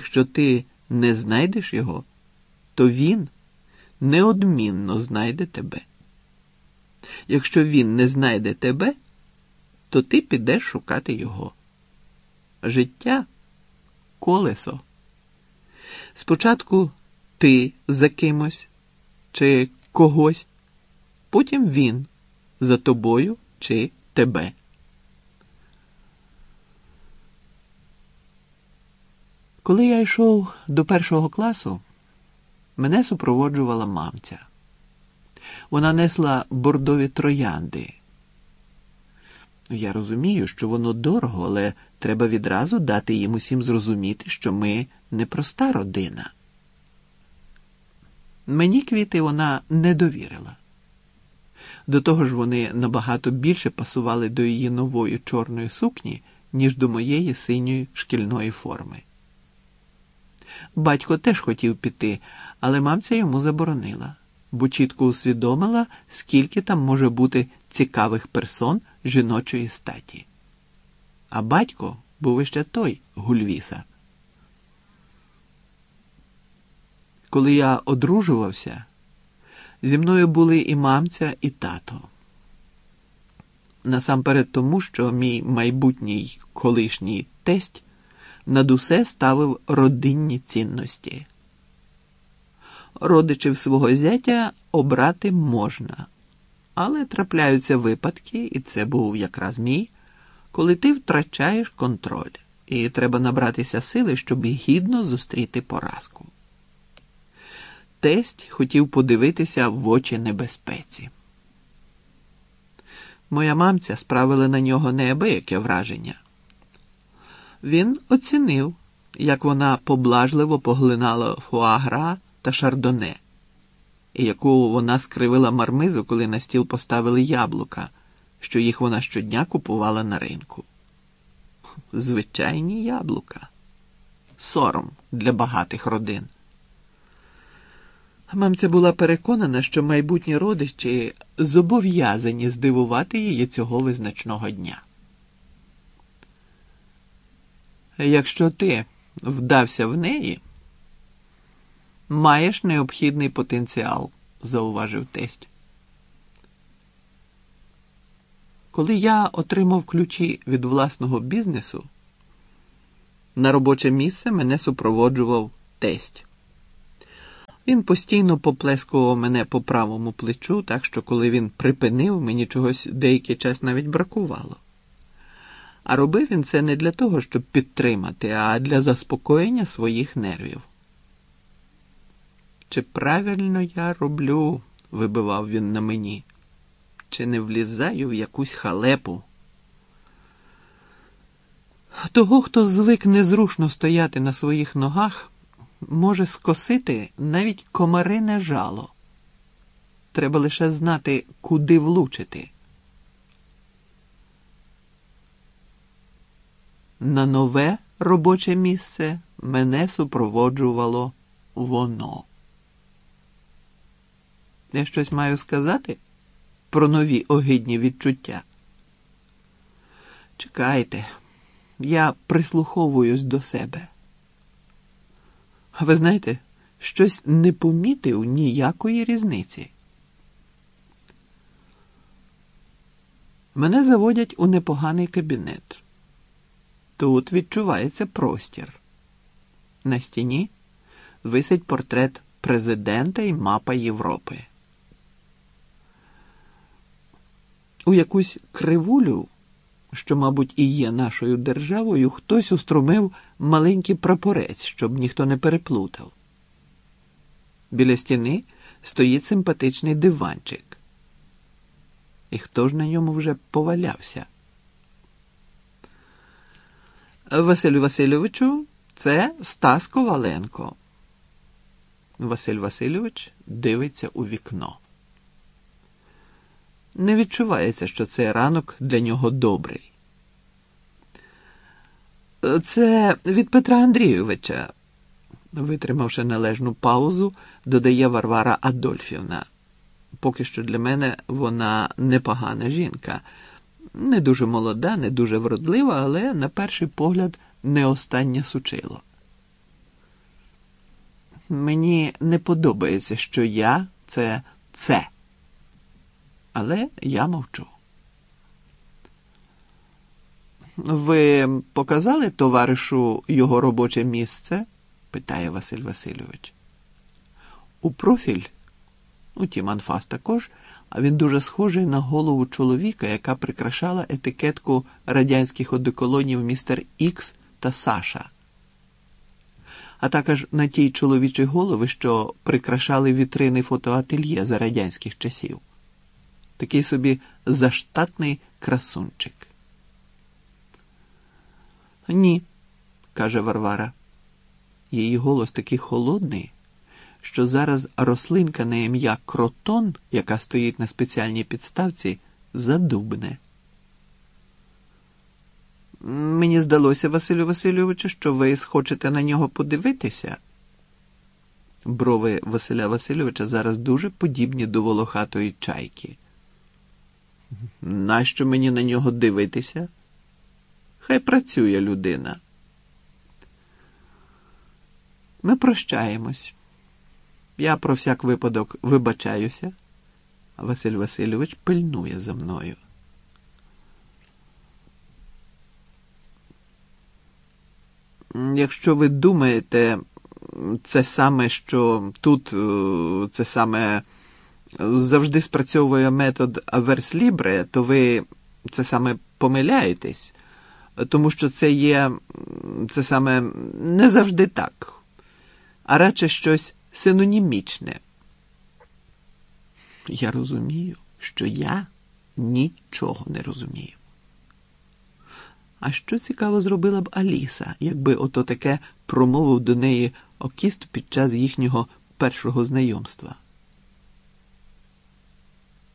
Якщо ти не знайдеш його, то він неодмінно знайде тебе. Якщо він не знайде тебе, то ти підеш шукати його. Життя колесо. Спочатку ти за кимось чи когось, потім він за тобою чи тебе. Коли я йшов до першого класу, мене супроводжувала мамця. Вона несла бордові троянди. Я розумію, що воно дорого, але треба відразу дати їм усім зрозуміти, що ми не проста родина. Мені квіти вона не довірила. До того ж, вони набагато більше пасували до її нової чорної сукні, ніж до моєї синьої шкільної форми. Батько теж хотів піти, але мамця йому заборонила, бо чітко усвідомила, скільки там може бути цікавих персон жіночої статі. А батько був іще той Гульвіса. Коли я одружувався, зі мною були і мамця, і тато. Насамперед тому, що мій майбутній колишній тесть над усе ставив родинні цінності. Родичів свого зятя обрати можна, але трапляються випадки, і це був якраз мій, коли ти втрачаєш контроль, і треба набратися сили, щоб гідно зустріти поразку. Тесть хотів подивитися в очі небезпеці. Моя мамця справила на нього неабияке враження. Він оцінив, як вона поблажливо поглинала фуагра та шардоне, і яку вона скривила мармизу, коли на стіл поставили яблука, що їх вона щодня купувала на ринку. Звичайні яблука, сором для багатих родин. Мамця була переконана, що майбутні родичі зобов'язані здивувати її цього визначного дня. Якщо ти вдався в неї, маєш необхідний потенціал, зауважив тесть. Коли я отримав ключі від власного бізнесу, на робоче місце мене супроводжував тесть. Він постійно поплескував мене по правому плечу, так що коли він припинив, мені чогось деякий час навіть бракувало. А робив він це не для того, щоб підтримати, а для заспокоєння своїх нервів. Чи правильно я роблю, вибивав він на мені, чи не влізаю в якусь халепу? Того, хто звик незрушно стояти на своїх ногах, може скосити навіть комарине жало. Треба лише знати, куди влучити. На нове робоче місце мене супроводжувало воно. Я щось маю сказати про нові огидні відчуття. Чекайте, я прислуховуюсь до себе. А ви знаєте, щось не помітив ніякої різниці. Мене заводять у непоганий кабінет. Тут відчувається простір. На стіні висить портрет президента і мапа Європи. У якусь кривулю, що, мабуть, і є нашою державою, хтось устромив маленький прапорець, щоб ніхто не переплутав. Біля стіни стоїть симпатичний диванчик. І хто ж на ньому вже повалявся? Василю Васильовичу, це Стас Коваленко. Василь Васильович дивиться у вікно. Не відчувається, що цей ранок для нього добрий. Це від Петра Андрійовича, витримавши належну паузу, додає Варвара Адольфівна. Поки що для мене вона непогана жінка, не дуже молода, не дуже вродлива, але на перший погляд не останнє сучило. Мені не подобається, що я це це. Але я мовчу. Ви показали товаришу його робоче місце? питає Василь Васильович. У профіль, утім, анфас також, а він дуже схожий на голову чоловіка, яка прикрашала етикетку радянських одеколонів містер Ікс та Саша, а також на тій чоловічій голови, що прикрашали вітрини фотоательє за радянських часів. Такий собі заштатний красунчик. Ні, каже Варвара. Її голос такий холодний, що зараз рослинка на ім'я кротон, яка стоїть на спеціальній підставці, задубне. Мені здалося, Василю Васильовичу, що ви схочете на нього подивитися. Брови Василя Васильовича зараз дуже подібні до волохатої чайки. Нащо мені на нього дивитися? Хай працює людина. Ми прощаємось. Я про всяк випадок вибачаюся, Василь Васильович пильнує за мною. Якщо ви думаєте, це саме, що тут е, це саме завжди спрацьовує метод аверслібре, то ви це саме помиляєтесь, тому що це є це саме не завжди так, а радше щось синонімічне. Я розумію, що я нічого не розумію. А що цікаво зробила б Аліса, якби ото таке промовив до неї окіст під час їхнього першого знайомства?